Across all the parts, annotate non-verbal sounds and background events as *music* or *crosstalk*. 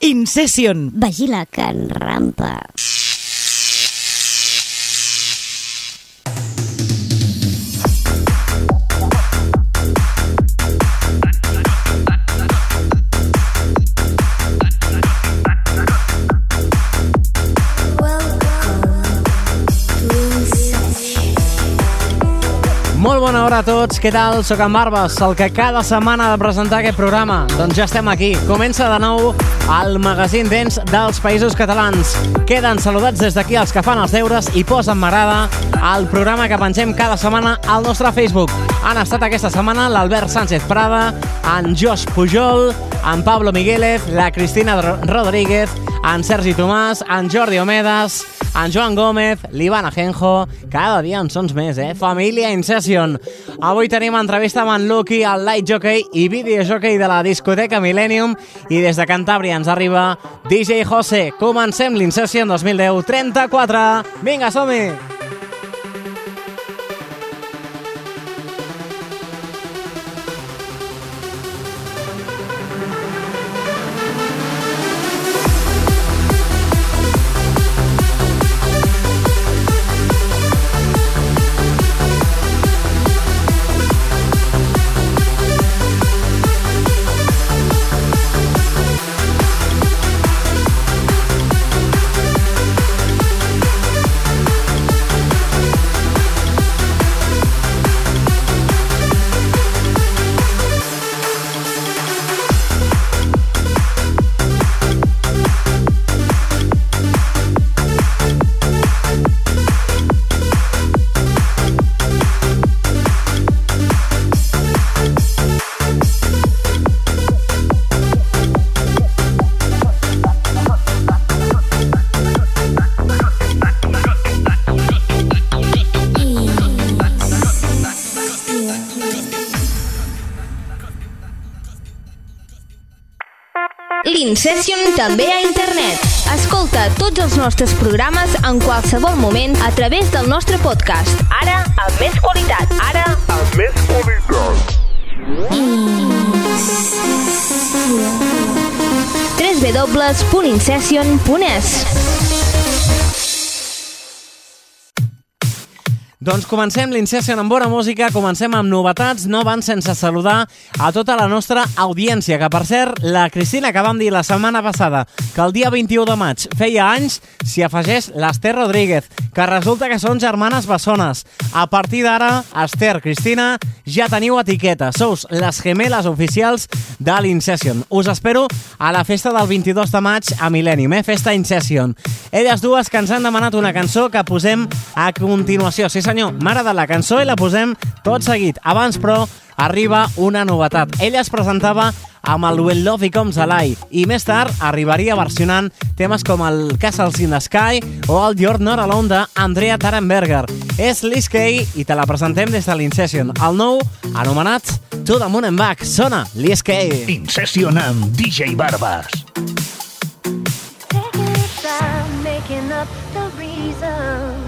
Incession. Vigila que en rampa. Bona hora a tots, què tal? Soc en Barbes, el que cada setmana ha de presentar aquest programa. Doncs ja estem aquí. Comença de nou el magazín dents dels països catalans. Queden saludats des d'aquí els que fan els deures i posen m'agrada al programa que pengem cada setmana al nostre Facebook. Han estat aquesta setmana l'Albert Sánchez Prada, en Josh Pujol, en Pablo Migueles, la Cristina Rodríguez, en Sergi Tomàs, en Jordi Omedes, en Joan Gómez, l'Ivan Ajenjo, cada dia en sons més, eh? Família in session. Avui tenim entrevista amb en Lucky, el light jockey i videojockey de la discoteca Millennium i des de Cantàbria ens arriba DJ José. Comencem l'Incession 2010 34. Vinga, som-hi! Session també a internet. Escolta tots els nostres programes en qualsevol moment a través del nostre podcast. Ara, amb més qualitat. Ara, amb més qualitat. www.incession.es Doncs comencem l'Incession amb bona música, comencem amb novetats, no van sense saludar a tota la nostra audiència, que per cert, la Cristina, que vam dir la setmana passada que el dia 21 de maig feia anys, s'hi afegeix l'Ester Rodríguez, que resulta que són germanes bessones. A partir d'ara, Esther, Cristina, ja teniu etiqueta, sous les gemeles oficials de l'Incession. Us espero a la festa del 22 de maig a Millennium, eh? Festa Incession. Elles dues que ens han demanat una cançó que posem a continuació. Sí, senyor, senyor, m'ha de la cançó i la posem tot seguit. Abans, però, arriba una novetat. Ella es presentava amb el When Love Comes Alive i més tard arribaria versionant temes com el Castles in the Sky o el You're Not Alone d'Andrea Tarenberger. És Liz Kay i te la presentem des de l'Incession, el nou anomenat To the Moon and Back. Sona Liz Kay. Incession amb DJ Barbas. Taking time, making up the reasons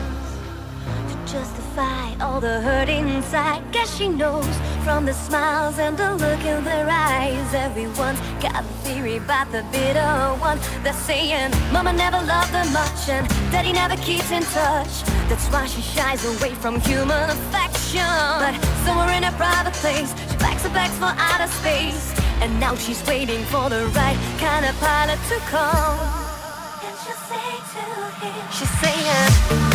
fight all the hurt inside. Guess she knows from the smiles and the look in their eyes. Everyone's got a theory about the bitter one. They're saying Mama never loved them much and Daddy never keeps in touch. That's why she shies away from human affection. But somewhere in a private place, she packs her bags for outer space. And now she's waiting for the right kind of pilot to come. And she'll say to him, she's saying,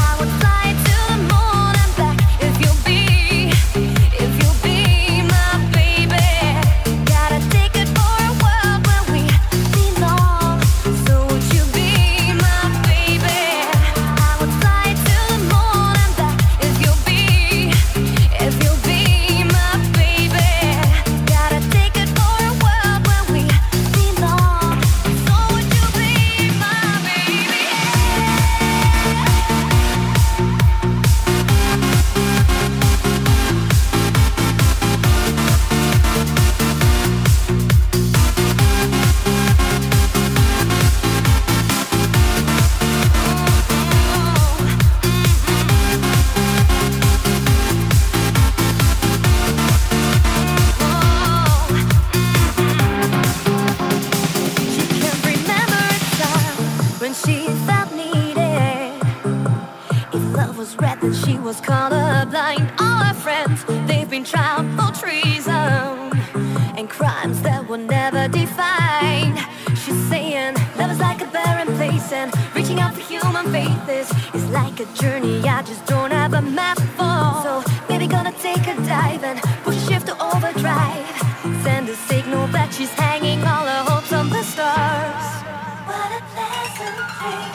Oh!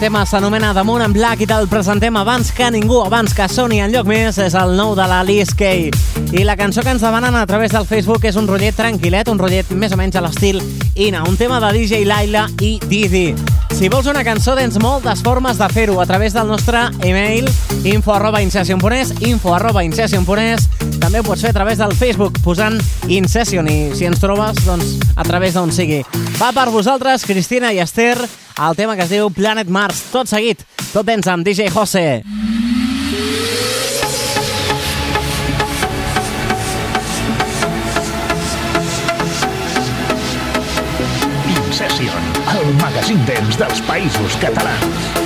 Aquest tema s'anomena Damunt en Black i te'l presentem abans que ningú, abans que soni en lloc més, és el nou de la Liz Kay. I la cançó que ens demanen a través del Facebook és un rotllet tranquil·let, un rotllet més o menys a l'estil Ina, un tema de DJ Laila i Didi. Si vols una cançó, tens moltes formes de fer-ho a través del nostre email info arroba incession.es, info arroba incession.es, també ho pots fer a través del Facebook posant Incession i si ens trobes, doncs a través d'on sigui. Va per vosaltres, Cristina i Esther, el tema que es diu Planet Mars. Tot seguit, tot dents amb DJ José. Incession, el magazín dance dels països catalans.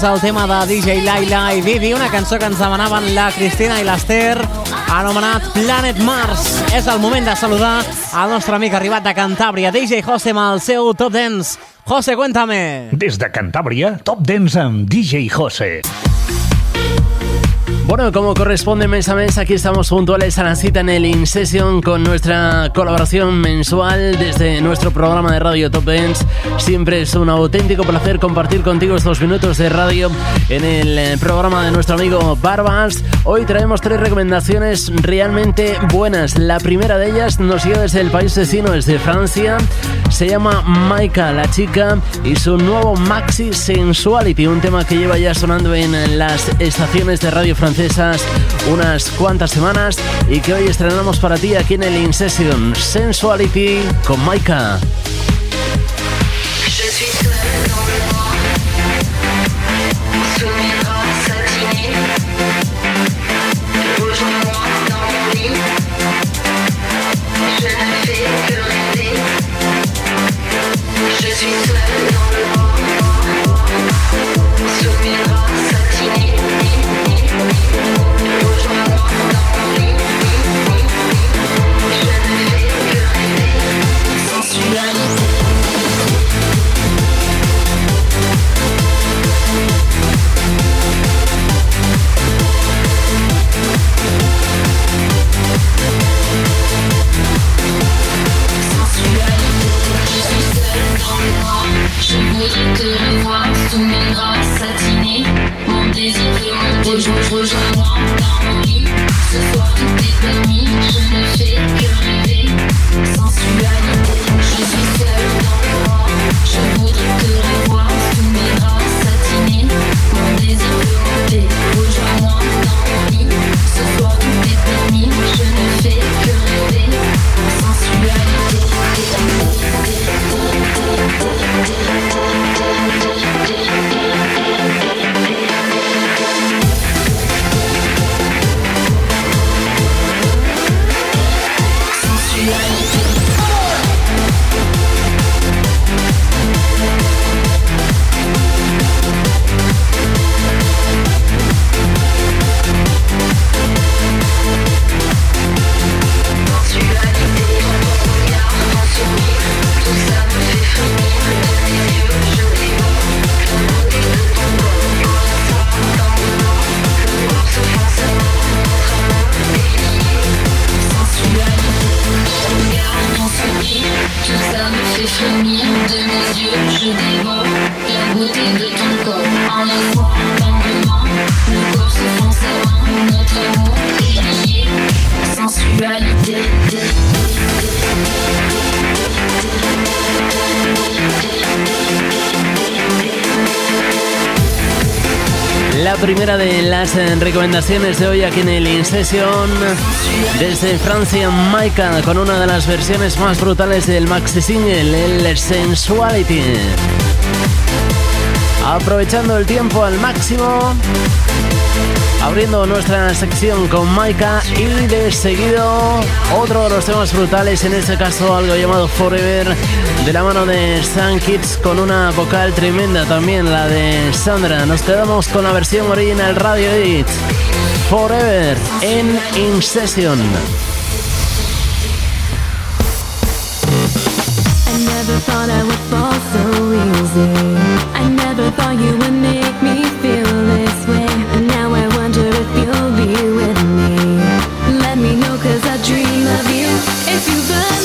És el tema de DJ Laila i Vivi, una cançó que ens demanaven la Cristina i l'Ester, anomenat Planet Mars. És el moment de saludar al nostre amic arribat de Cantàbria, DJ José, amb el seu Top Dance. José, cuéntame. Des de Cantàbria, Top Dance amb DJ José. Bueno, como corresponde mes a mes, aquí estamos puntuales a la cita en el In Session con nuestra colaboración mensual desde nuestro programa de radio Top Dance. Siempre es un auténtico placer compartir contigo estos minutos de radio en el eh, programa de nuestro amigo Barbas. Hoy traemos tres recomendaciones realmente buenas. La primera de ellas nos llega desde el país vecino, desde Francia. Se llama Maika, la chica, y su nuevo Maxi Sensuality, un tema que lleva ya sonando en las estaciones de radio francesas unas cuantas semanas y que hoy estrenamos para ti aquí en el In Session Sensuality con Maika. Je rejoins-moi mon lit. Ce soir tout est permis, je ne fais que rêver. Sensualité, je suis seule dans le. Je voudrais te sous mes draps satinés. Mon lit. Ce je ne fais que rêver. Primera de las eh, recomendaciones de hoy aquí en el In Session desde Francia, Maika, con una de las versiones más brutales del maxi single, el Sensuality. Aprovechando el tiempo al máximo, abriendo nuestra sección con Maika y de seguido otro de los temas brutales, en este caso algo llamado Forever, de la mano de Sun Kids con una vocal tremenda también, la de Sandra. Nos quedamos con la versión original Radio Edit, Forever en In Session. Know, cause I dream of you. If you believe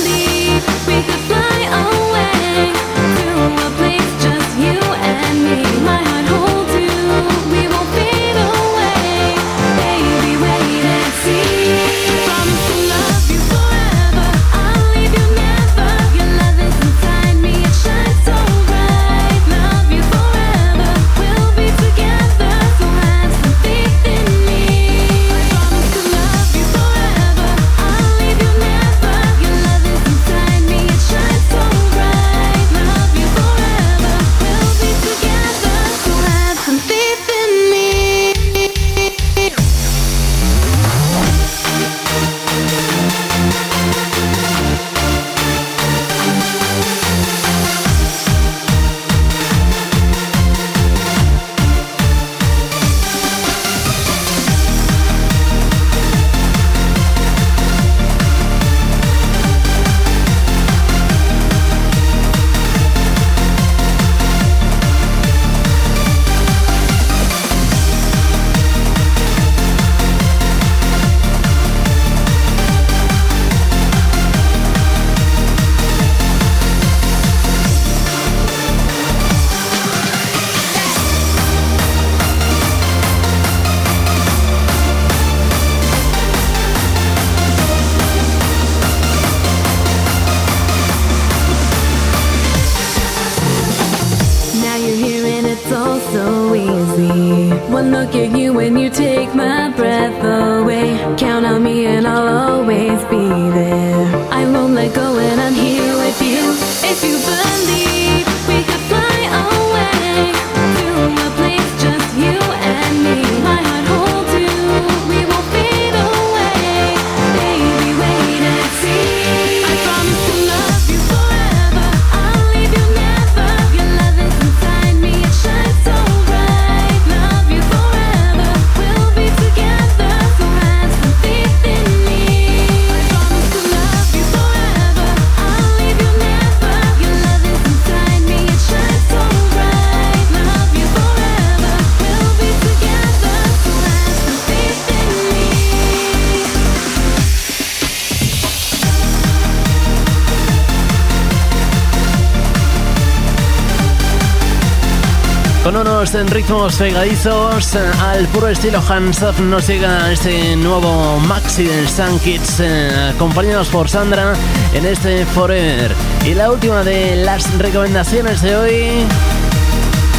Unos ritmos pegadizos eh, al puro estilo Hands Off nos llega este nuevo Maxi del Sun Kids eh, acompañados por Sandra en este Forever. Y la última de las recomendaciones de hoy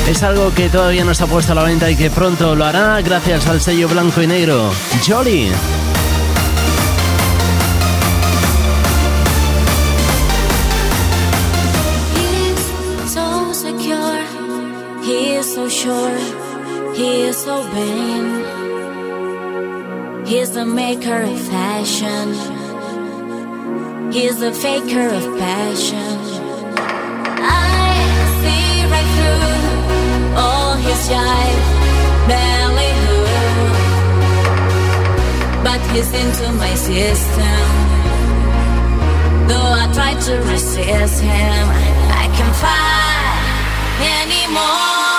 es algo que todavía no se ha puesto a la venta y que pronto lo hará gracias al sello blanco y negro. Jolly. Vain. He's the maker of fashion, he's the faker of passion. I see right through all his jive, ballyhoo, but he's into my system. Though I try to resist him, I can't fight anymore.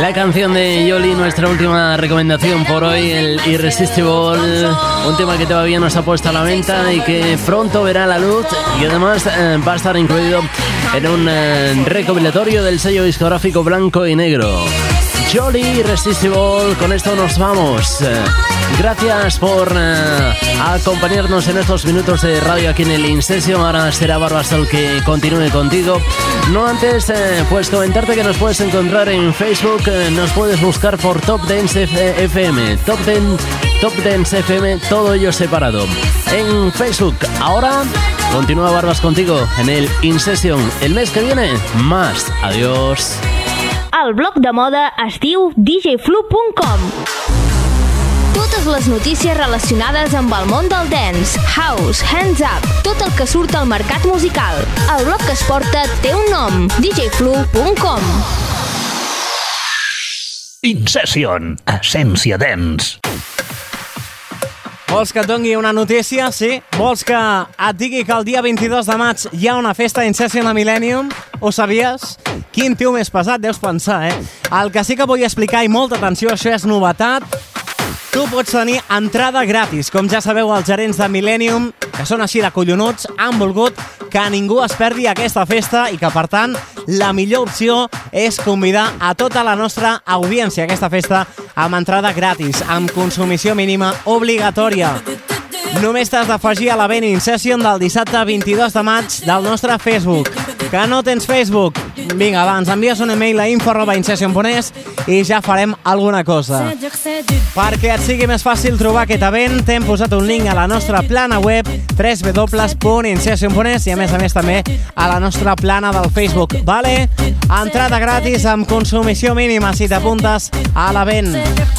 La canción de Yoli, nuestra última recomendación por hoy, el Irresistible, un tema que todavía no se ha puesto a la venta y que pronto verá la luz y además eh, va a estar incluido en un eh, recopilatorio del sello discográfico blanco y negro. Jolly Irresistible, con esto nos vamos. Eh, Gracias por eh, acompañarnos en estos minutos de radio aquí en el InSession. Ahora será Barbasol que continúe contigo. No antes, eh, pues comentarte que nos puedes encontrar en Facebook, eh, nos puedes buscar por Top Dance FM, Top Dance, Top Dance FM, todo ello separado. En Facebook, ahora continúa Barbas contigo en el InSession. El mes que viene, más. Adiós. El blog de moda es djflu.com Totes les notícies relacionades amb el món del dance, house, hands up, tot el que surt al mercat musical. El blog que es porta té un nom, djflu.com Incession, Essència Dance. Vols que et dongui una notícia? Sí. Vols que et digui que el dia 22 de maig hi ha una festa Incession a Millennium? Ho sabies? Quin tio més pesat, deus pensar, eh? El que sí que vull explicar, i molta atenció, això és novetat, Tu pots tenir entrada gratis. Com ja sabeu, els gerents de Millennium, que són així de collonuts, han volgut que ningú es perdi aquesta festa i que, per tant, la millor opció és convidar a tota la nostra audiència a aquesta festa amb entrada gratis, amb consumició mínima obligatòria. Només t'has d'afegir a l'event In-Session del dissabte 22 de maig del nostre Facebook. Que no tens Facebook? Vinga, va, ens envies un email a info.incession.es i ja farem alguna cosa. Perquè et sigui més fàcil trobar aquest event, t'hem posat un link a la nostra plana web www.incession.es i a més a més també a la nostra plana del Facebook, vale? Entrada gratis amb consumició mínima si t'apuntes a l'event.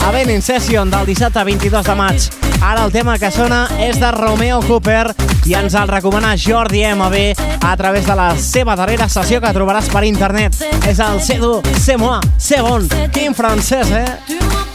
Event In-Session del dissabte 22 de maig. Ara el tema que sona és de Romeo Cooper i ens el recomana Jordi MB a través de la seva darrera sessió que trobaràs per internet. És el C'est du, c'est moi, c'est. Quin francès, eh?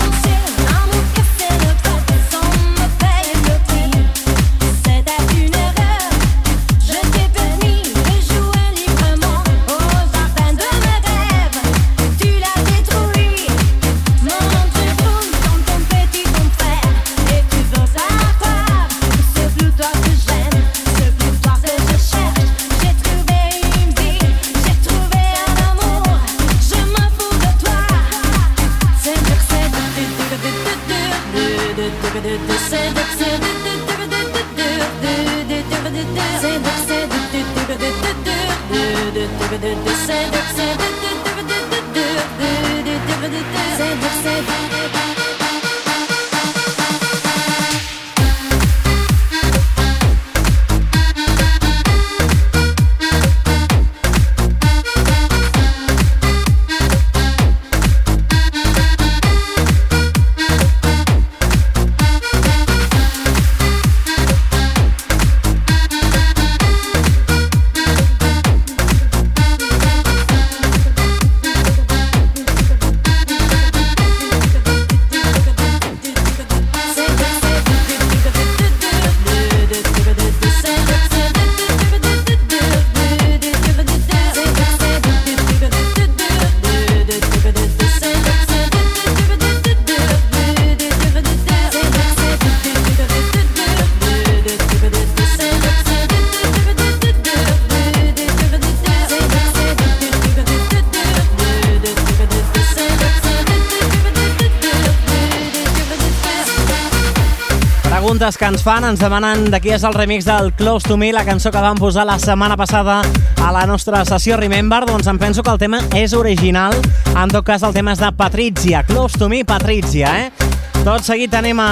Preguntes que ens fan, ens demanen de qui és el remix del Close to Me, la cançó que vam posar la setmana passada a la nostra sessió Remember, doncs em penso que el tema és original, en tot cas el tema és de Patrizia, Close to Me, Patrizia, eh? Tot seguit anem a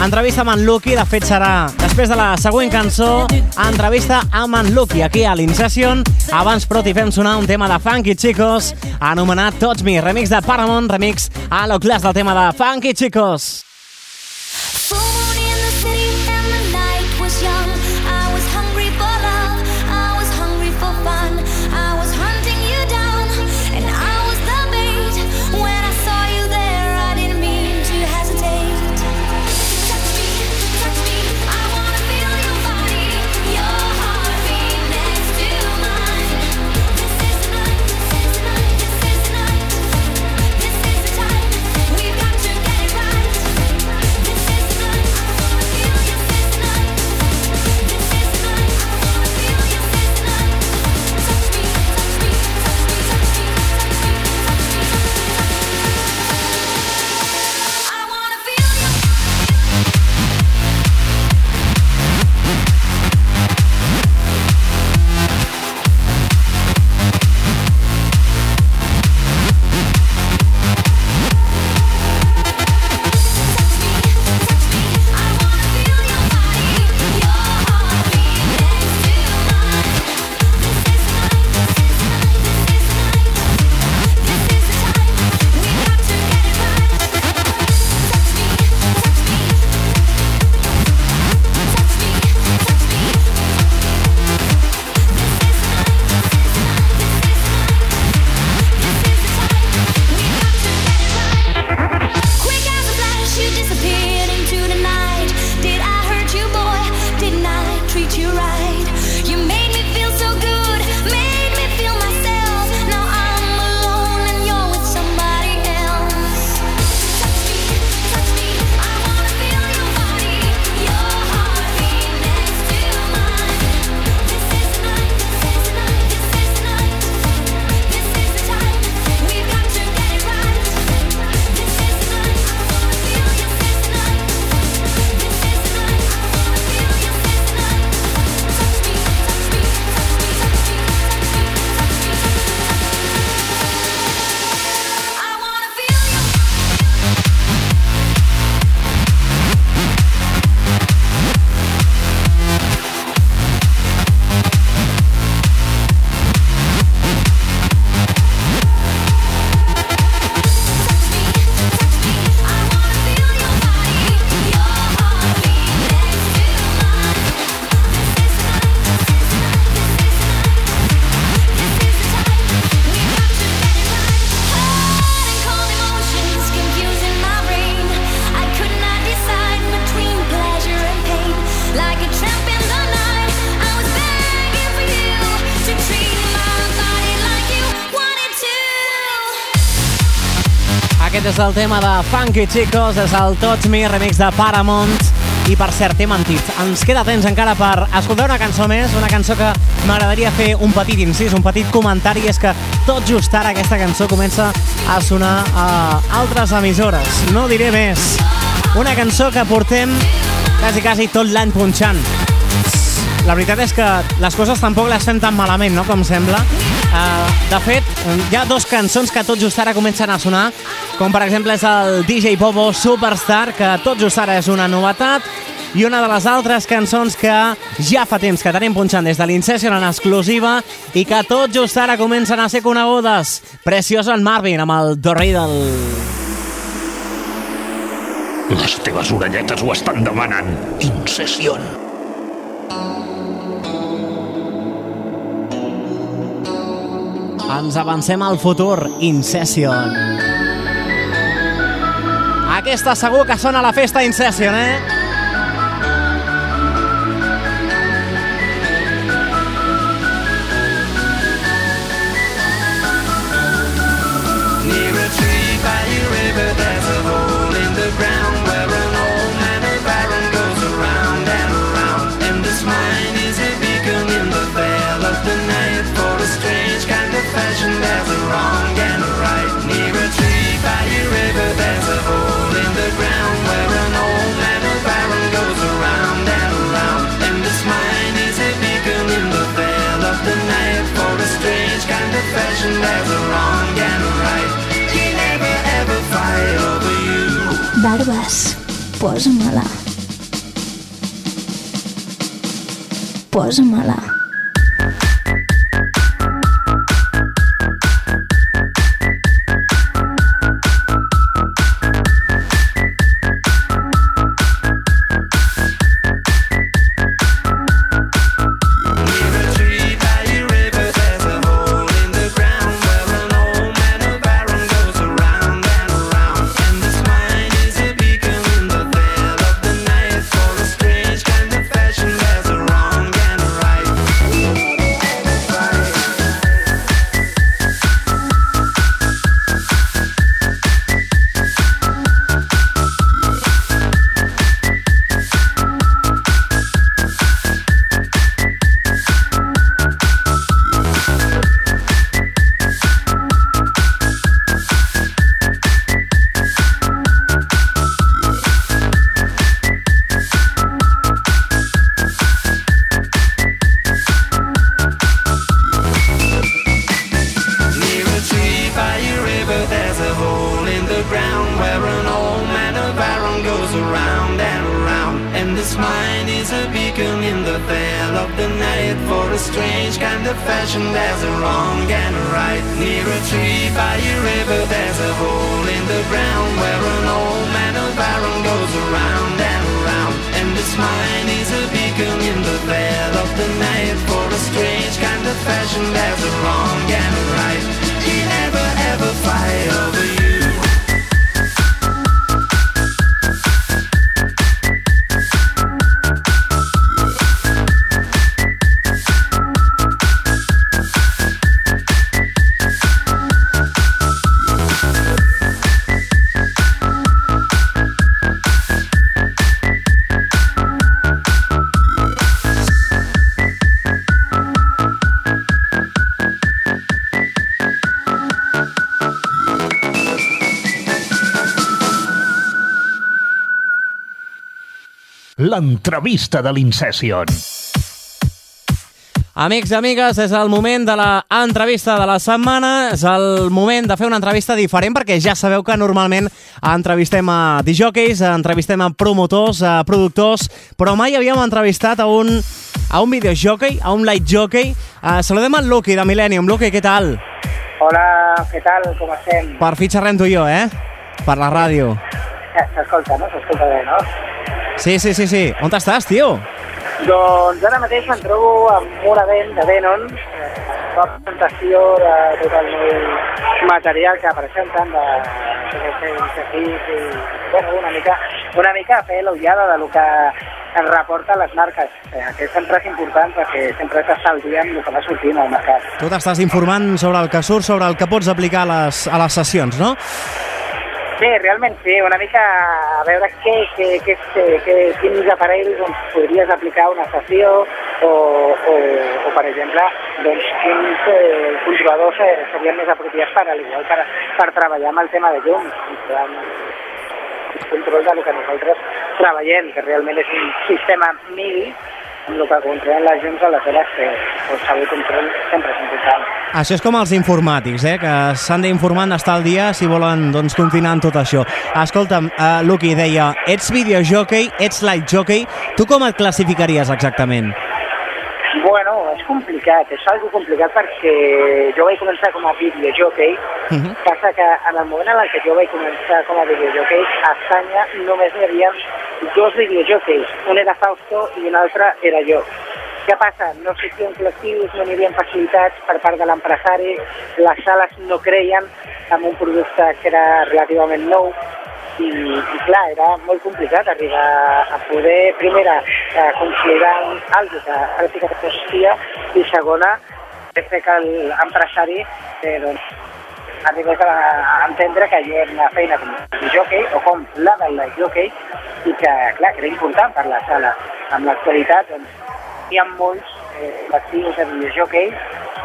entrevista amb en Lucky, de fet serà després de la següent cançó, entrevista amb en Lucky aquí a l'Incession. Abans, però, t'hi fem sonar un tema de Funky Chicos, anomenat Tots Me, remix de Paramount, remix a lo del tema de Funky Chicos. Full Aquest és el tema de Funky Chicos, és el Touch Me remix de Paramount. I per cert, t'he mentit. Ens queda temps encara per escoltar una cançó més, una cançó que m'agradaria fer un petit incís, un petit comentari, és que tot just ara aquesta cançó comença a sonar a altres emissores. No diré més. Una cançó que portem quasi, quasi tot l'any punxant. La veritat és que les coses tampoc les fem tan malament, no?, com sembla. Uh, de fet, hi ha dos cançons que tot just ara comencen a sonar, com per exemple és el DJ Bobo Superstar, que tot just ara és una novetat, i una de les altres cançons que ja fa temps que tenim punxant des de l'Incession en exclusiva i que tot just ara comencen a ser conegudes. Preciosa en Marvin amb el Do Riddle. Les teves orelletes ho estan demanant. Incession. Ens avancem al futur, Incession. Aquesta segur que sona a la festa Incession, eh? Near a tree night for a strange kind of fashion. There's a wrong and a right. He never ever fight over you. Barbes, posa-me-la. Posa-me-la. L'entrevista de l'Incession. Amics i amigues, és el moment de l'entrevista de la setmana, és el moment de fer una entrevista diferent perquè ja sabeu que normalment entrevistem a disjockeys, entrevistem a promotors, a productors, però mai havíem entrevistat a un, a un videojockey, a un light jockey. Uh, saludem al Lucky de Millennium. Lucky, què tal? Hola, què tal? Com estem? Per fi xerrem tu i jo, eh? Per la ràdio. Eh, S'escolta, no? S'escolta bé, no? Sí, sí, sí, sí. On estàs, tio? Doncs ara mateix em trobo amb un event de Venom, eh, la presentació de tot el meu material que presenten de seu equip i, bueno, una mica, una mica a fer l'ullada de lo que ens reporten les marques, eh, que sempre és important perquè sempre s'està al dia amb el que va sortint al mercat. Tu t'estàs informant sobre el que surt, sobre el que pots aplicar a les, a les sessions, no? Sí, realment sí, una mica a veure què, què, què, què, quins aparells doncs, podries aplicar una estació o, o, o per exemple, doncs, quins eh, controladors eh, serien més apropiats per, al igual, per, per treballar amb el tema de llum. Control del que nosaltres treballem, que realment és un sistema MIDI el que controlen les llums, aleshores que qualsevol control sempre és important. Això és com els informàtics, eh? que s'han d'informar d'estar al dia si volen doncs, continuar en tot això. Escolta'm, uh, Luqui deia, ets videojockey, ets light jockey, tu com et classificaries exactament? Bueno, és complicat, és algo complicat perquè jo vaig començar com a videojockey, Uh -huh. passa que en el moment en el que jo vaig començar com a videojockey, a Espanya només hi havia dos videojockeys, un era Fausto i un altre era jo. Què passa? No existien col·lectius, no hi havia facilitats per part de l'empresari, les sales no creien en un producte que era relativament nou, i, i clar, era molt complicat arribar a poder, primera, a consolidar un, algo que pràcticament no existia, i segona, fer que l'empresari eh, doncs, a, a entendre que jo era una feina com jockey o com la del jockey i que, clar, era important per la sala. Amb l'actualitat, doncs, hi ha molts eh, actius de videojockey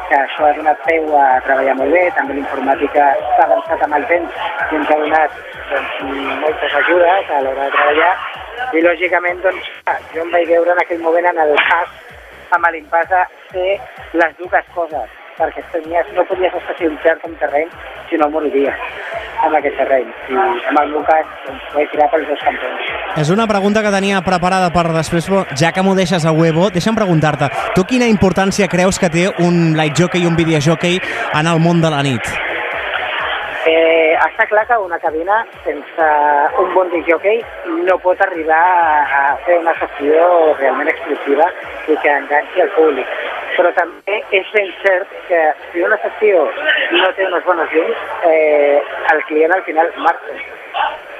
que això ha donat peu a treballar molt bé, també l'informàtica s'ha avançat amb el temps i ens ha donat doncs, moltes ajudes a l'hora de treballar i lògicament doncs, jo em vaig veure en aquell moment en el pas amb l'impàs de fer les dues coses perquè tenies, no podies especialitzar-te en terreny si no moriries en aquest terreny i en el meu cas doncs, vaig tirar pels dos cantons És una pregunta que tenia preparada per després, ja que m'ho deixes a huevo, deixa'm preguntar-te, tu quina importància creus que té un light jockey i un videojockey en el món de la nit? Eh, està clar que una cabina sense un bon disjockey no pot arribar a, fer una sessió realment exclusiva i que enganxi al públic. Però també és ben cert que si una sessió no té unes bones llums, eh, el client al final marxa.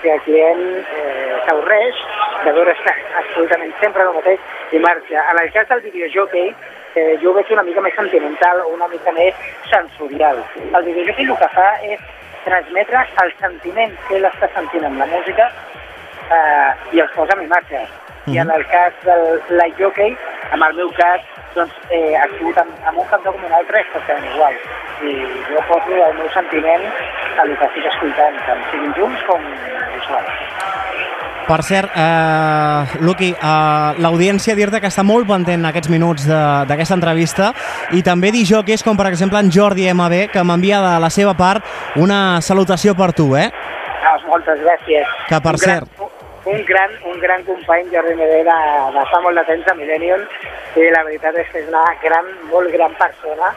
Si el client eh, s'avorreix de veure absolutament sempre el mateix i marxa. En el cas del videojockey, eh, jo ho veig una mica més sentimental una mica més sensorial. El videojockey el que fa és transmetre el sentiment que ell està sentint amb la música eh, i els posa en imatge. I en el cas del light jockey, en el meu cas, doncs, eh, actuo tant amb un cantó com un altre exactament igual. I jo poso el meu sentiment a el que estic escoltant, tant siguin junts com sols. Per cert, eh, Luqui, eh, l'audiència dir-te que està molt pendent aquests minuts de- d'aquesta entrevista i també dir jocs com per exemple en Jordi MB que m'envia de la seva part una salutació per tu, eh? Ah, moltes gràcies. Que, per un gran, cert- Un gran, un gran company, Jordi Medé, de, de fa molt de temps a Millennium, i la veritat és que és una gran, molt gran persona,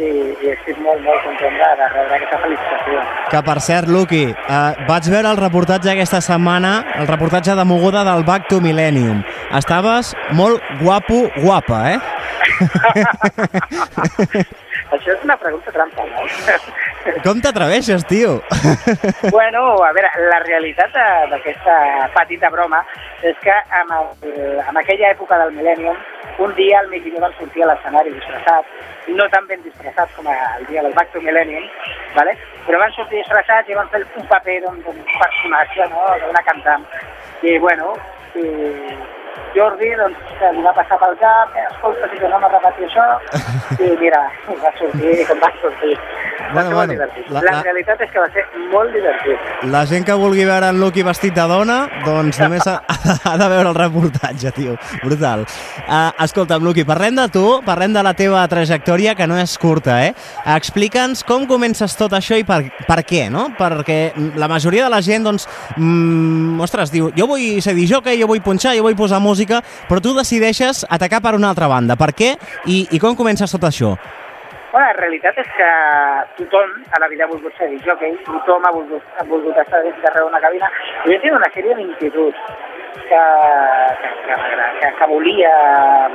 i, i estic molt, molt content de, de rebre aquesta felicitació. Que per cert, Luqui, eh, vaig veure el reportatge aquesta setmana, el reportatge de moguda del Back to Millennium. Estaves molt guapo, guapa, eh? *laughs* Això és una pregunta trampa, no? *laughs* Com t'atreveixes, tio? *laughs* bueno, a veure, la realitat d'aquesta petita broma és que en, el, en aquella època del Millennium, un dia el Miqui i jo vam sortir a l'escenari disfressats, no tan ben disfressats com el dia del Back to Millennium, ¿vale? però van sortir disfressats i van fer un paper d'un d'un personatge, no?, d'una cantant. I, bueno, i Jordi, doncs, se li va passar pel cap, eh, escolta, si que no m'ha repetit això, *laughs* i mira, va sortir com *laughs* va sortir. Va Bueno, bueno, divertit. la- La, la- realitat és que va ser molt divertit. La gent que vulgui veure en Luqui vestit de dona, doncs només ha, *laughs* ha de veure el reportatge, tio. Brutal. Uh, escolta'm, Luqui, parlem de tu, parlem de la teva trajectòria, que no és curta, eh? Explica'ns com comences tot això i per, per què, no? Perquè la majoria de la gent, doncs, mm, ostres, diu, jo vull ser disjockey, jo vull punxar, jo vull posar música, però tu decideixes atacar per una altra banda. Per què i, i com comences tot això? Bueno, la realitat és que tothom a la vida ha volgut ser disjockey, tothom ha volgut, ha volgut estar dins darrere una cabina. Jo tinc una sèrie d'inquietuds que, que, que, que, que volia,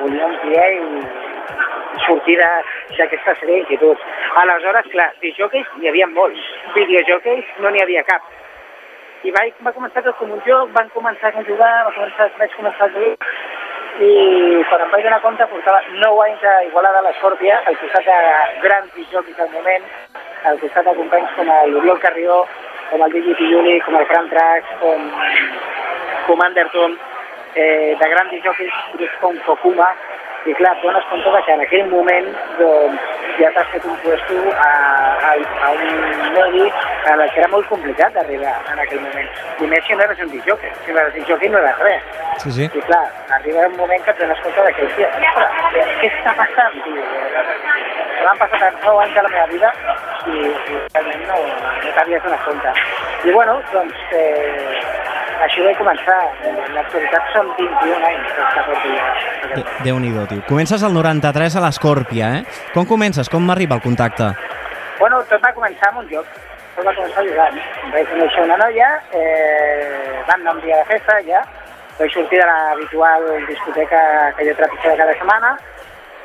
volia omplir i sortir d'aquesta sèrie d'inquietuds. Aleshores, clar, disjockeys hi havia molts, videojockeys no n'hi havia cap. I vaig, va començar tot com un joc, van començar a jugar, va començar, vaig començar a jugar, i quan em vaig donar compte portava 9 anys a Igualada a l'Escòrpia, al costat de grans disjockeys al moment, al costat de companys com l'Oriol Carrió, com el Digi Pilluli, com el Fran Trax, com Commander Tom, eh, de grans grups com Kokuma, i clar, et dones compte que en aquell moment doncs, ja t'has fet un puesto a, a, a un medi en el que era molt complicat d'arribar en aquell moment. I més si no eres un disjockey, si no eres disjockey no eres res. Sí, sí. I clar, arriba un moment que et dones compte de que, hòstia, què està passant, tio? M'han passat tant 9 anys de la meva vida i, i realment no, no t'havies donat compte. I bueno, doncs, eh, així vaig començar. En l'actualitat són 21 anys que ja. De- Déu-n'hi-do, tio. Comences al 93 a l'Escòrpia, eh? Com comences? Com m'arriba el contacte? Bueno, tot va començar amb un joc. Tot va començar jugant. Vaig conèixer una noia, eh, vam anar un dia de festa ja, vaig sortir de l'habitual discoteca que jo trepitjava cada setmana,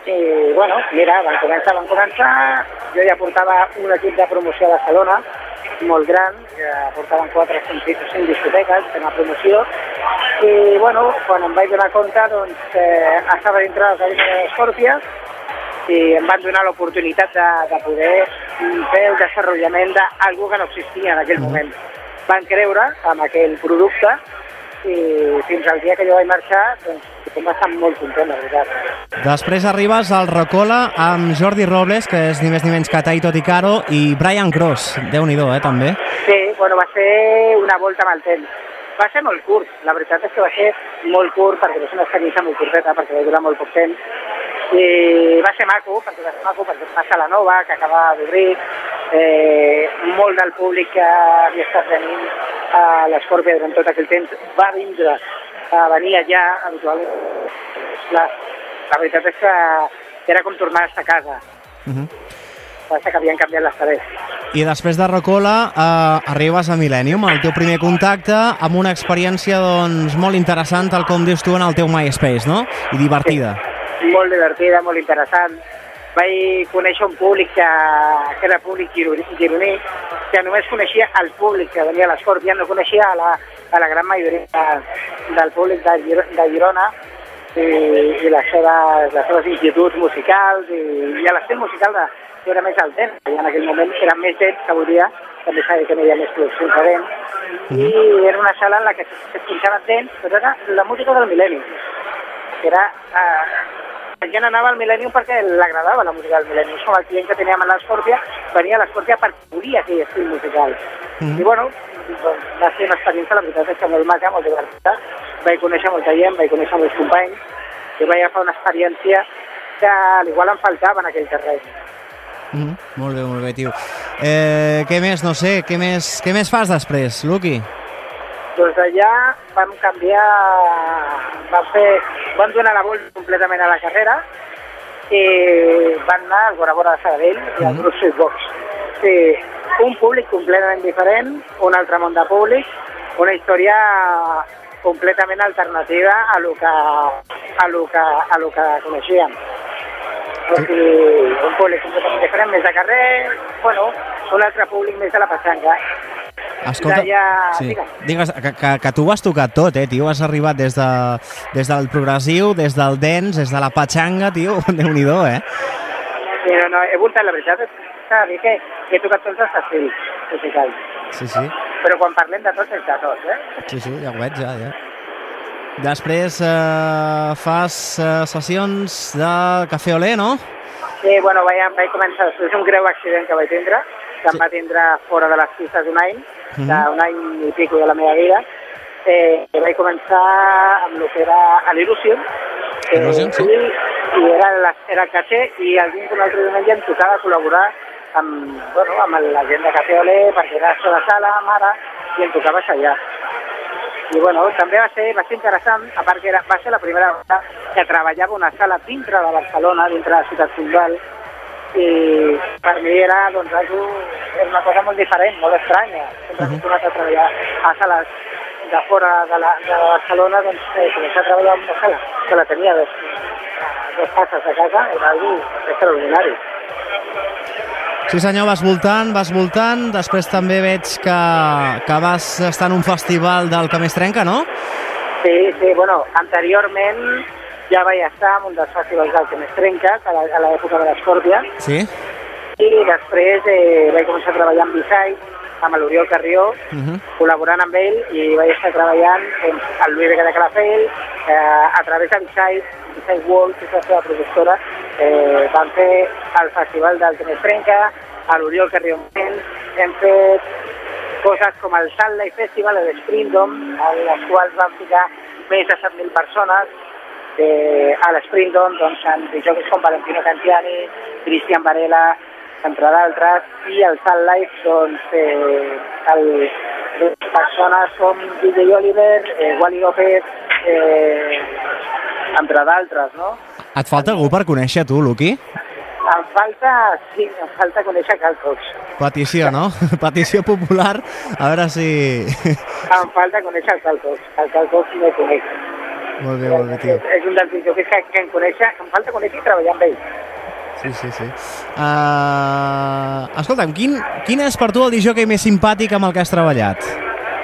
i bueno, mira, van començar, van començar, jo ja portava un equip de promoció a Barcelona, molt gran, ja portaven 4 o 5, 5 discoteques fent la promoció, i bueno, quan em vaig donar compte, doncs eh, estava dintre de la cabina d'Escòrpia, i em van donar l'oportunitat de, de poder mm, fer el desenvolupament d'algú que no existia en aquell moment. Van creure en aquell producte i fins al dia que jo vaig marxar, doncs va estar molt content, la veritat. Després arribes al Rocola amb Jordi Robles, que és ni més ni menys que Taito Ticaro, i Brian Cross. Déu-n'hi-do, eh, també. Sí, bueno, va ser una volta amb el temps. Va ser molt curt, la veritat és que va ser molt curt perquè va ser una experiència molt curteta, perquè va durar molt poc temps. I va ser maco, perquè va ser maco, perquè va ser la nova, que acabava d'obrir, eh, molt del públic que havia estat venint a l'Escòrpia durant tot aquell temps va vindre a venir allà habitualment. La, la veritat és que era com tornar a estar a casa. Uh -huh. Passa que havien canviat les tarés. I després de Rocola eh, arribes a Millennium, el teu primer contacte, amb una experiència doncs, molt interessant, tal com dius tu en el teu MySpace, no? I divertida. Molt divertida, molt interessant. Vaig conèixer un públic que, que era públic gironí, que només coneixia el públic que venia a l'Escòrpia, no coneixia a la, a la gran majoria del públic de, Gir de Girona i, i les, seves, les seves inquietuds musicals i, i l'estil musical de, que era més dance, i en aquell moment era més dance que dia, també sabia que no hi havia més produccions de dance, i era una sala en la que s'escoltava dance, però era la música del mil·lenni, que era... Eh, gent anava al Millennium perquè l'agradava la música del Millennium. Com el client que teníem a l'Escòrpia, venia a l'Escòrpia perquè volia aquell estil musical. Mhm. I bueno, doncs, va ser una experiència, la veritat és que molt maca, molt divertida. Vaig conèixer molta gent, vaig conèixer molts companys, i vaig agafar una experiència que al igual em faltava en aquell terreny. Uh -huh. Molt bé, molt bé, tio. Eh, què més, no sé, què més, què més fas després, Luqui? Doncs d'allà vam canviar, vam fer, vam donar la volta completament a la carrera i van anar al Bora Bora de Sabadell i al grup Sweetbox. Sí, un públic completament diferent, un altre món de públic, una història completament alternativa a lo que, a lo que, a lo que coneixíem. O sigui, un públic completament diferent, més de carrer, bueno, un altre públic més de la petxanga. Escolta, D'allà- sí. digues. Digues que, que, que tu ho has tocat tot, eh, tio? Has arribat des, de, des del progressiu, des del dance, des de la patxanga, tio. *laughs* Déu-n'hi-do, eh? Sí, no, no, he voltat, la veritat és que que he tocat tots els estils musicals. Sí, sí. Però quan parlem de tots, és de tots, eh? Sí, sí, ja ho veig, ja, ja. Després eh, fas eh, sessions de Cafè Olé, no? Sí, bueno, vaig, vaig començar després d'un greu accident que vaig tindre, que em va tindre fora de les pistes un any, Mhm. d'un any i pico de la meva vida. Eh, vaig començar amb el que era a l'Illusion, eh, Illusion, sí. i, i era, la, era el caché, i el dia un altre diumenge em tocava col·laborar amb, bueno, amb la gent de Cafè Olé, perquè era a la sala, mare, i em tocava assajar. I bueno, també va ser, va ser interessant, a part que era, va ser la primera vegada que treballava una sala dintre de Barcelona, dintre de la ciutat fundal, i per mi era, doncs, algo, era una cosa molt diferent, molt estranya. Sempre he tornat a treballar a sales de fora de, la, de Barcelona, doncs, eh, començar a treballar en una sala que la tenia dos, dos passes de casa, era algo extraordinari. Sí senyor, vas voltant, vas voltant, després també veig que, que vas estar en un festival del que més trenca, no? Sí, sí, bueno, anteriorment ja vaig estar en un dels festivals del que més trenca, a l'època de l'Escòrpia, Sí. i després eh, vaig començar a treballar amb Bisai, amb l'Oriol Carrió, Uh -huh. col·laborant amb ell i vaig estar treballant amb Lluís de Calafell, eh, a través de Bisai, Bisai World, que és la seva productora, eh, van fer el Festival del Temes Trenca, a l'Oriol Carrió hem fet coses com el Life Festival, el Springdom, en les quals van ficar més de 7.000 persones, eh, a l'Springdom, doncs, amb jocs com Valentino Cantiani, Cristian Varela, entre d'altres, i el Salt Life, doncs, eh, el, les persones com DJ Oliver, eh, Wally López, eh, entre d'altres, no? Et falta algú per conèixer tu, Luqui? Em falta, sí, em falta conèixer Cal Cox. Petició, no? *laughs* Petició popular. A veure si... Em falta conèixer el Cal Cox. El Cal Cox no conec. Molt bé, molt bé, tio. És, és un dels videojocs que, que em conèixer, em falta conèixer i treballar amb ell. Sí, sí, sí. Uh, escolta'm, quin, quin és per tu el disjockey més simpàtic amb el que has treballat?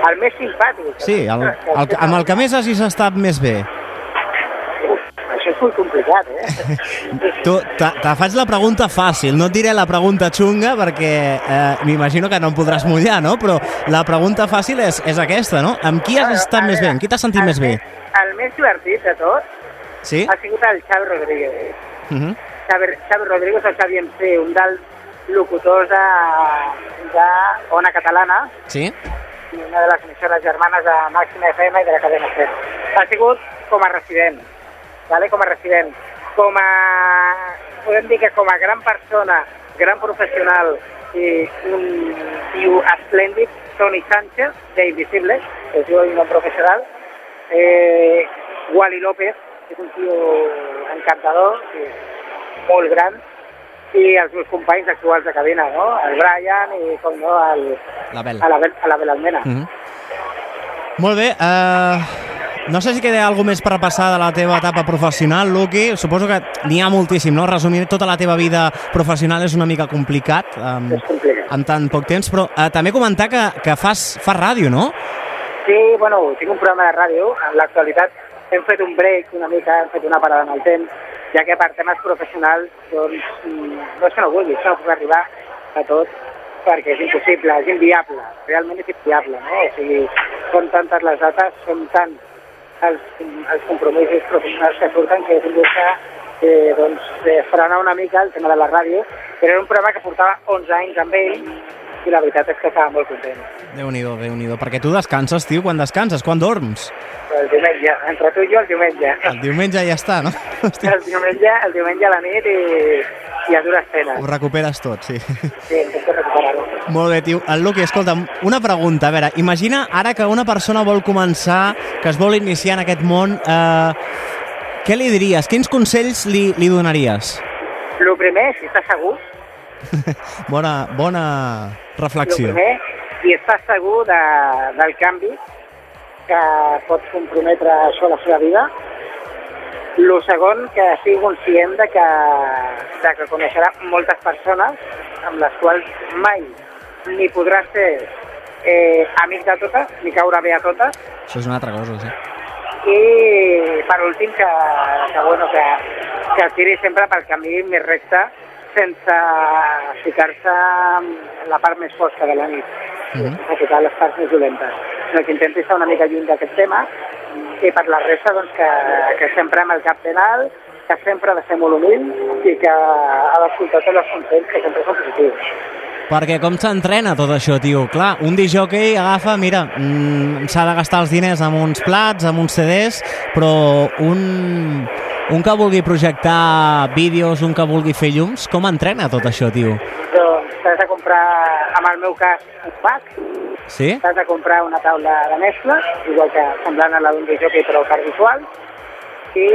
El més simpàtic. Sí, el, el, amb el que més hagis estat més bé. Això és molt complicat, eh? *laughs* Tu, te, te faig la pregunta fàcil, no et diré la pregunta xunga perquè eh, m'imagino que no em podràs mullar, no? Però la pregunta fàcil és, és aquesta, no? Amb qui has estat més bé? Amb qui t'has sentit més bé? El més divertit de tot Sí? ha sigut el Xavi Rodríguez. Uh -huh. Xavi, Xavi Rodríguez, el Xavi MC, un dels locutors de, de Ona Catalana, Sí? i una de les emissores germanes de Màxima FM i de la cadena C. Ha sigut com a resident, vale? com a resident. Com a, podem dir que com a gran persona, gran professional i un tio esplèndid, Toni Sánchez, de Invisible, que es diu el nom professional, eh, Wally López, que és un tio encantador, i molt gran, i els meus companys actuals de cabina, no? el Brian i, com no, el, La Bel. a la, Bel- a la Belalmena. Uh -huh. Molt bé, uh, no sé si queda alguna més per repassar de la teva etapa professional, Luqui. Suposo que n'hi ha moltíssim, no? Resumir tota la teva vida professional és una mica complicat, um, És complicat. en tan poc temps, però uh, també comentar que, que fas, fas ràdio, no? Sí, bueno, tinc un programa de ràdio. En l'actualitat hem fet un break una mica, hem fet una parada en el temps, ja que per temes professionals, doncs, mm, no és que no vulgui, és que no puc arribar a tot perquè és impossible, és inviable, realment és inviable, no? O sigui, són tantes les dates, són tants els, els compromisos professionals que surten que tingut que eh, doncs, eh, frenar una mica el tema de la ràdio, però era un programa que portava 11 anys amb ell i la veritat és que estava molt content. Déu-n'hi-do, déu nhi déu Perquè tu descanses, tio, quan descanses, quan dorms. El diumenge, entre tu i jo el diumenge. El diumenge ja està, no? Hosti, *laughs* El diumenge, el diumenge a la nit i, i a dures penes. ho recuperes tot, sí. Sí, intento recuperar-ho. Molt bé, tio. El Luqui, escolta'm, una pregunta. A veure, imagina ara que una persona vol començar, que es vol iniciar en aquest món, eh, què li diries? Quins consells li, li donaries? El primer, si estàs segur, *laughs* Bona, bona el reflexió. primer, si estàs segur de, del canvi que pots comprometre això a la seva vida. El segon, que sigui conscient de que, de que coneixerà moltes persones amb les quals mai ni podràs ser eh, amic de totes, ni caure bé a totes, Això és una altra cosa, sí. i per últim que, que, bueno, que, que tiri sempre pel camí més recte sense ficar-se en la part més fosca de la nit, Mhm. sense ficar les parts més dolentes, sinó que intenti estar una mica lluny d'aquest tema i per la resta doncs, que, que sempre amb el cap ben alt, que sempre ha de ser molt humil i que ha d'escoltar tots els consells que sempre són positius. Perquè com s'entrena tot això, tio? Clar, un disjockey agafa, mira, mm, s'ha de gastar els diners amb uns plats, amb uns CDs, però un, un que vulgui projectar vídeos, un que vulgui fer llums, com entrena tot això, tio? Doncs t'has de comprar, en el meu cas, un pack, Sí? t'has de comprar una taula de mescla, igual que semblant a la d'un disjockey però per visual, i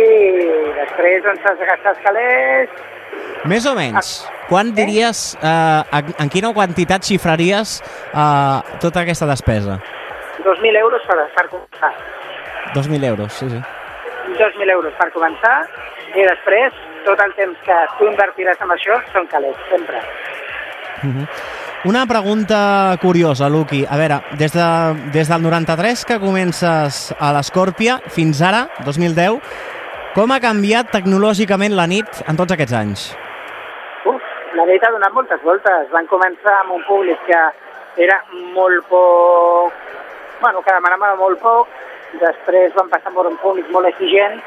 després doncs has de gastar els calés, Més o menys. Quan diries, eh, en, quina quantitat xifraries eh, tota aquesta despesa? 2.000 euros per, per començar. 2.000 euros, sí, sí. 2.000 euros per començar, i després tot el temps que tu invertiràs en això són calés, sempre. Mhm. Una pregunta curiosa, Luqui. A veure, des, de, des del 93 que comences a l'Escòrpia fins ara, 2010, com ha canviat tecnològicament la nit en tots aquests anys? Uf, la nit ha donat moltes voltes. Van començar amb un públic que era molt poc... Bueno, que demanava molt poc, després van passar per un públic molt exigent,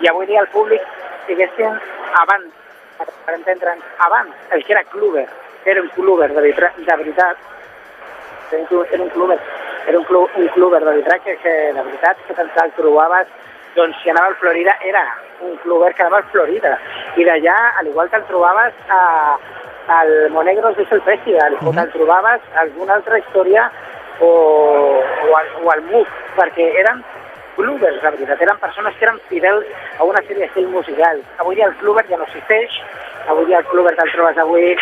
i avui dia el públic, diguéssim, abans, per, entendre'ns, abans, el que era cluber, era un cluber de, vitra- de veritat, era un, cluber, era un, clu, un cluber de veritat que, de veritat que te'l trobaves doncs si anava al Florida era un cluber que anava al Florida. I d'allà al igual te'l trobaves a, al Monegros Diesel Festival o te'l trobaves a alguna altra història o, o, al, o al MUC perquè eren clubers, de veritat, eren persones que eren fidels a una sèrie d'estil musical. Avui dia el cluber ja no existeix, avui dia el cluber te'l trobes avui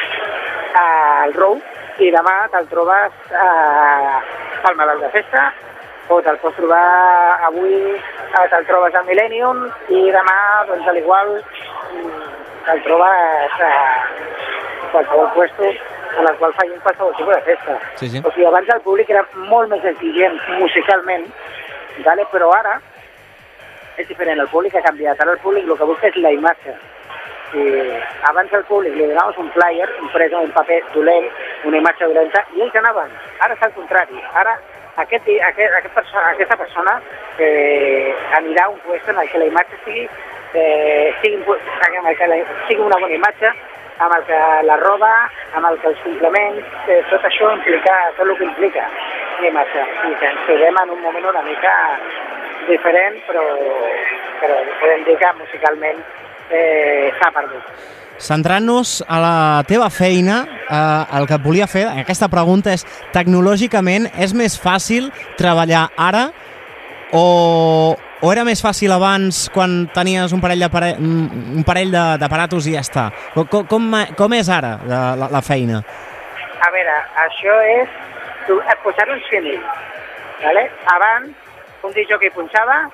al Rou i demà te'l trobes a, al Malalt de Festa o te'l pots trobar avui, eh, te'l trobes al Millennium i demà, doncs, al igual, mm, te'l trobes a qualsevol puesto en el qual facin qualsevol tipus de festa. Sí, sí. O sigui, abans el públic era molt més exigent musicalment, vale? però ara és diferent, el públic ha canviat. Ara el públic el que busca és la imatge. I abans al públic li donaves un flyer, imprès en un paper dolent, una imatge dolenta, i ells anaven. Ara és al contrari. Ara aquest, aquest, aquest perso aquesta persona eh, anirà a un lloc en que la imatge sigui, eh, sigui, un que la, sigui una bona imatge, amb el que la roba, amb el que els complements, eh, tot això implica, tot el que implica la imatge. I que ens trobem en un moment una mica diferent, però, però podem dir que musicalment eh, s'ha perdut. Centrant-nos a la teva feina, eh, el que et volia fer, aquesta pregunta és, tecnològicament és més fàcil treballar ara o, o era més fàcil abans quan tenies un parell d'apare- un parell de- d'aparatos i ja està? Com, com, com és ara la, la, la feina? A veure, això és eh, posar un símil. ¿vale? Abans, un disjockey punxava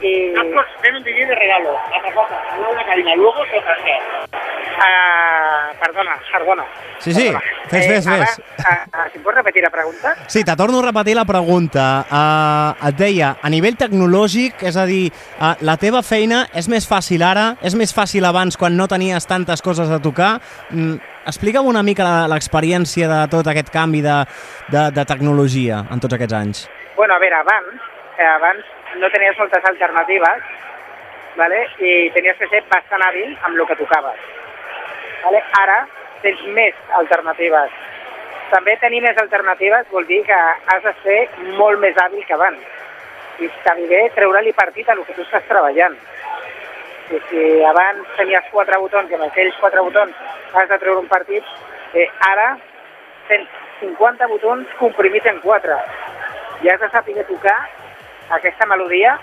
i... Carlos, ven un DJ de regalo. Otra cosa, no una cabina. Luego se trasea. Uh, perdona, perdona. Sí, sí, Perdona. fes, fes, ara, fes. Uh, uh, si em pots repetir la pregunta? Sí, te torno a repetir la pregunta. Uh, et deia, a nivell tecnològic, és a dir, uh, la teva feina és més fàcil ara, és més fàcil abans quan no tenies tantes coses a tocar. Mm, explica'm una mica la- l'experiència de tot aquest canvi de, de, de tecnologia en tots aquests anys. Bueno, a veure, abans, eh, abans no tenies moltes alternatives ¿vale? i tenies que ser bastant hàbil amb el que tocaves. ¿vale? Ara tens més alternatives. També tenir més alternatives vol dir que has de ser molt més hàbil que abans. I saber treure-li partit a el que tu estàs treballant. I si abans tenies quatre botons i amb aquells quatre botons has de treure un partit, eh, ara tens 50 botons comprimits en quatre i has de saber tocar aquesta melodia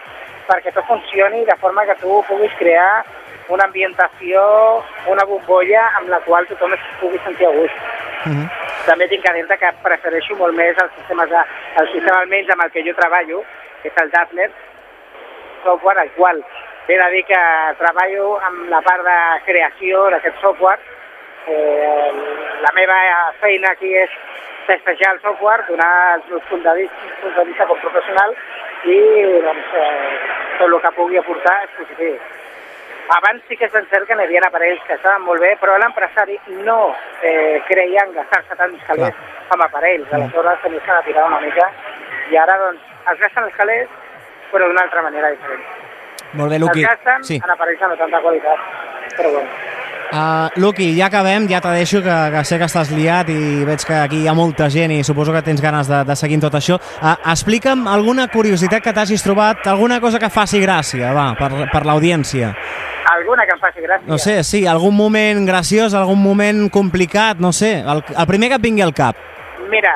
perquè tot funcioni de forma que tu puguis crear una ambientació, una bombolla amb la qual tothom es pugui sentir a gust. També tinc que dir que prefereixo molt més els sistemes de, el sistema almenys amb el que jo treballo, que és el Dazzler, software al qual he de dir que treballo amb la part de creació d'aquest software. Eh, la meva feina aquí és testejar el software, donar els meus punts de vista, punts de vista com professional i doncs, eh, tot el que pugui aportar és positiu. Abans sí que és ben cert que n'hi havia aparells que estaven molt bé, però l'empresari no eh, creia en gastar-se tants calés amb aparells. Aleshores tenies que tirar una mica i ara doncs es gasten els calés però d'una altra manera diferent. Molt bé, Luqui. Es gasten Sí. en aparells de no tanta qualitat, però bueno. Uh, Luqui, ja acabem, ja te deixo, que, que sé que estàs liat i veig que aquí hi ha molta gent i suposo que tens ganes de, de seguir tot això. Uh, explica'm alguna curiositat que t'hagis trobat, alguna cosa que faci gràcia, va, per, per l'audiència. Alguna que em faci gràcia. No sé, sí, algun moment graciós, algun moment complicat, no sé, el, el primer que et vingui al cap. Mira,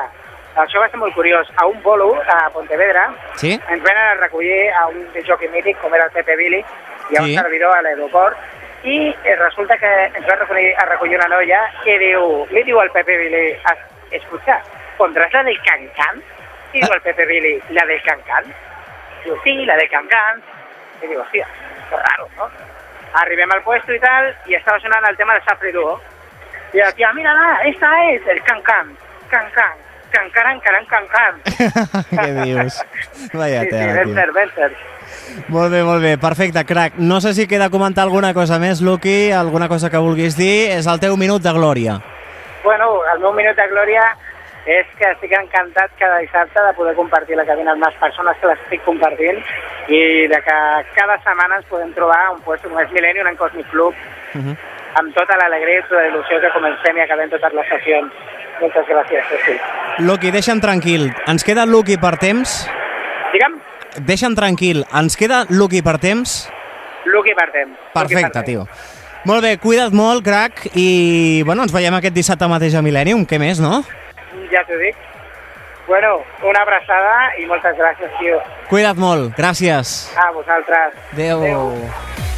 això va ser molt curiós. A un bolo, a Pontevedra, Sí? ens venen a recollir a un jockey mític com era el Pepe Billy i a un Sí. servidor a l'aeroport i eh, resulta que ens va recollir, a recollir una noia i diu, li diu al Pepe Billy, "Es- escucha, ¿pondrás la del Cancan? Y diu el Pepe Billy, ¿la del Cancan? Diu, sí, la del Cancan. I diu, hòstia, que raro, no? Arribem al puesto i tal, i estava sonant el tema de Safri Duo. I la tia, mírala, esta es el Cancan, Cancan, Cancaran, Caran, Cancan. *laughs* Què dius? Vaya Sí, sí, tela, tio. cert. Molt bé, molt bé, perfecte, crac. No sé si queda comentar alguna cosa més, Luqui, alguna cosa que vulguis dir. És el teu minut de glòria. Bueno, el meu minut de glòria és que estic encantat cada dissabte de poder compartir la cabina amb les persones que l'estic compartint i de que cada setmana ens podem trobar un puesto com és Millennium en Cosmic Club amb tota l'alegria i tota la il·lusió que comencem i acabem totes les sessions. Moltes gràcies, sí. Luqui, deixa'm tranquil. Ens queda Luqui per temps? Digue'm, Deixa'm tranquil. Ens queda Luqui per temps? Luqui partem. Perfecte, tio. Molt bé, cuida't molt, crac, i bueno, ens veiem aquest dissabte mateix a Millennium. Què més, no? Ja t'ho dic. Bueno, una abraçada i moltes gràcies, tio. Cuida't molt. Gràcies. A vosaltres. Adéu. Adéu.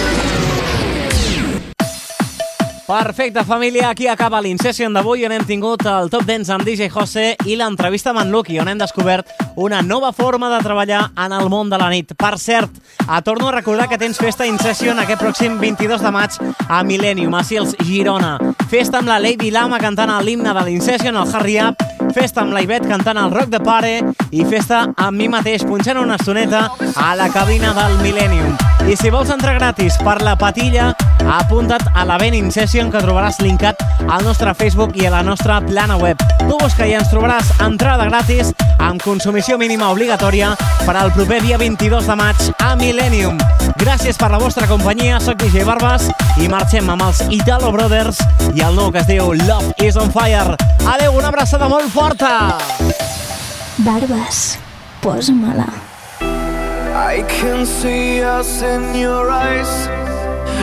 Perfecte, família, aquí acaba l'Incession d'avui on hem tingut el Top Dance amb DJ José i l'entrevista amb en Lucky, on hem descobert una nova forma de treballar en el món de la nit. Per cert, a torno a recordar que tens festa Incession aquest pròxim 22 de maig a Millennium, a Sils, Girona. Festa amb la Lady Lama cantant l'himne de l'Incession, el Harry Up, festa amb la Ivet cantant el Rock de Pare i festa amb mi mateix punxant una estoneta a la cabina del Millennium. I si vols entrar gratis per la patilla, apunta't a l'event InSession que trobaràs linkat al nostre Facebook i a la nostra plana web. Tu busca i ens trobaràs entrada gratis amb consumició mínima obligatòria per al proper dia 22 de maig a Millennium. Gràcies per la vostra companyia, soc DJ Barbas i marxem amb els Italo Brothers i el nou que es diu Love is on Fire. Adeu, una abraçada molt forta! Barbas, posa-me-la. I can see us in your eyes.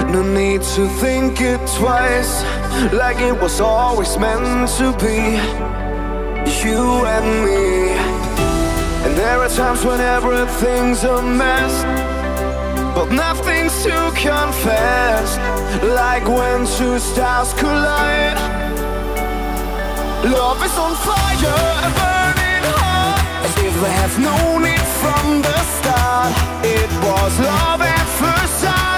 No need to think it twice. Like it was always meant to be. You and me. And there are times when everything's a mess. But nothing's to confess. Like when two stars collide. Love is on fire burning. As if we have known it from the start. It was love at first sight,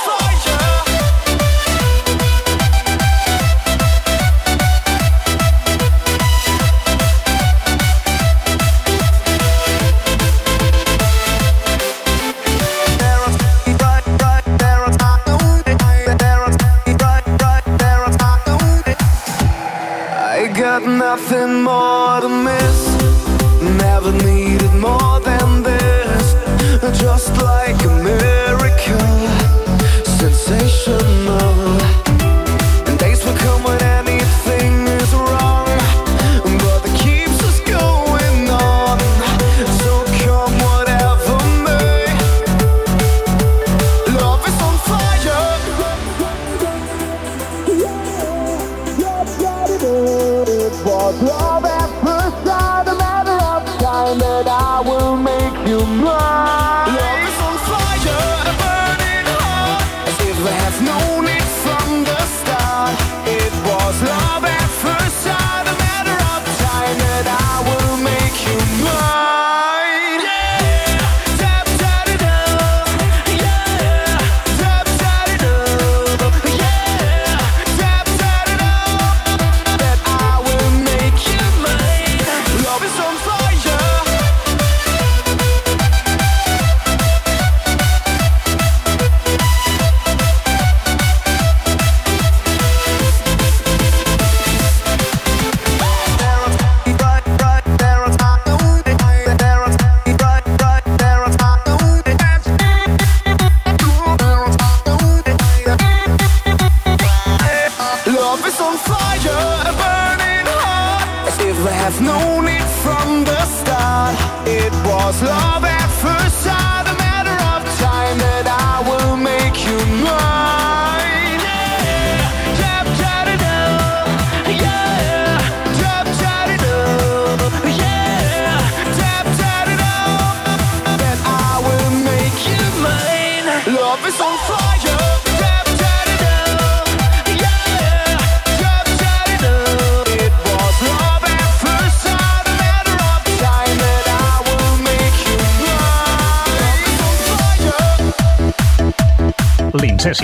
nothing more to miss. Rob.